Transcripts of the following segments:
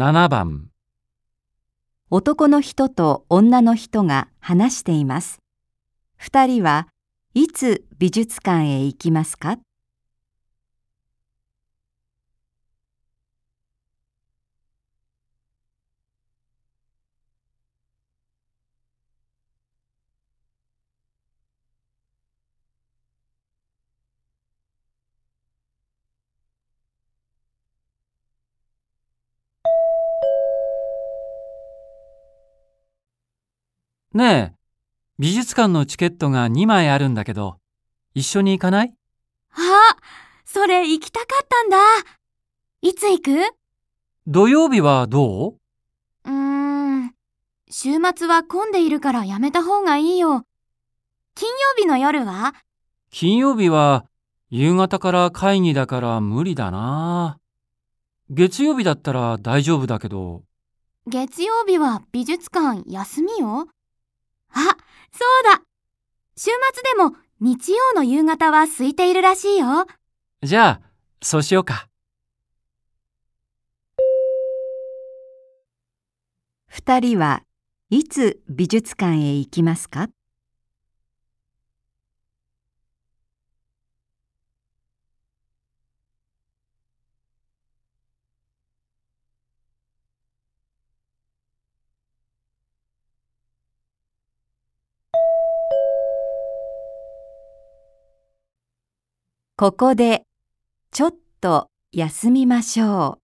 7番男の人と女の人が話しています。二人はいつ美術館へ行きますか？ねえ、美術館のチケットが2枚あるんだけど、一緒に行かない？あ、それ行きたかったんだ。いつ行く？う土曜日はどうーん。週末は混んでいるからやめた方がいいよ。金曜日の夜は？金曜日は夕方から会議だから無理だな。月曜日だったら大丈夫だけど、月曜日は美術館休みよ。あ、そうだ。週末でも日曜の夕方は空いているらしいよ。じゃあ、そうしようか。二人はいつ美術館へ行きますか？ここでちょっと休みましょう。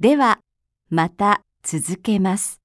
では、また続けます。